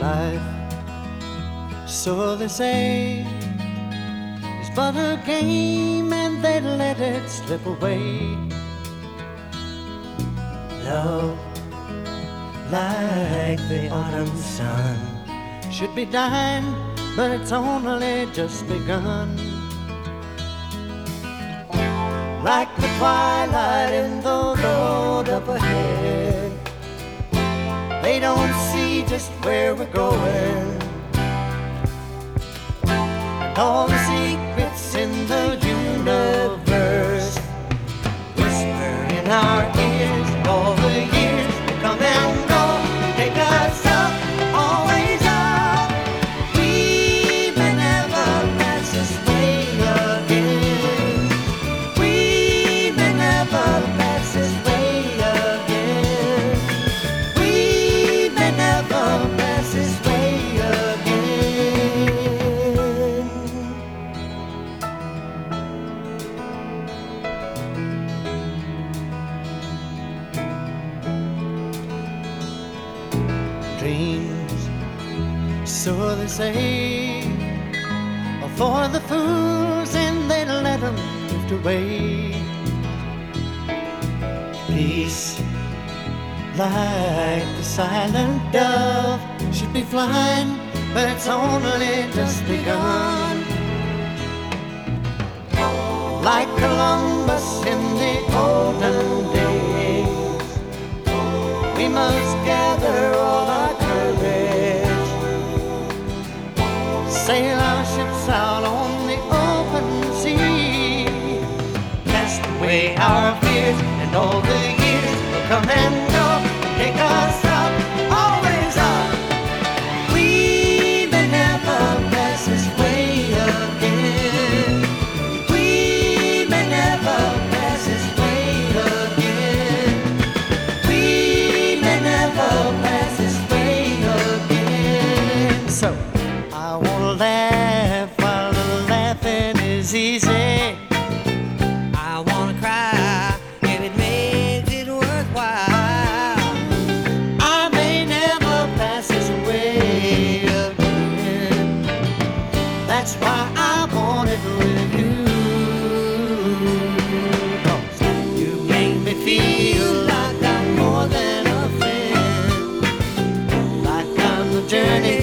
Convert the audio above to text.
Life, so they say, is but a game and they let it slip away. Love, like the autumn sun, should be dying, but it's only just begun. Like the twilight in the road up ahead, they don't just where we're going. All the secrets in the Dreams, so they say, for the fools and they let them drift away. Peace, like the silent dove, should be flying, but it's only just begun. Like Columbus in the olden days, we must gather and all the years will come and go, take us up, always up. We may never pass this way again. We may never pass this way again. We may never pass this way again. So I wanna laugh while the laughing is easy. journey.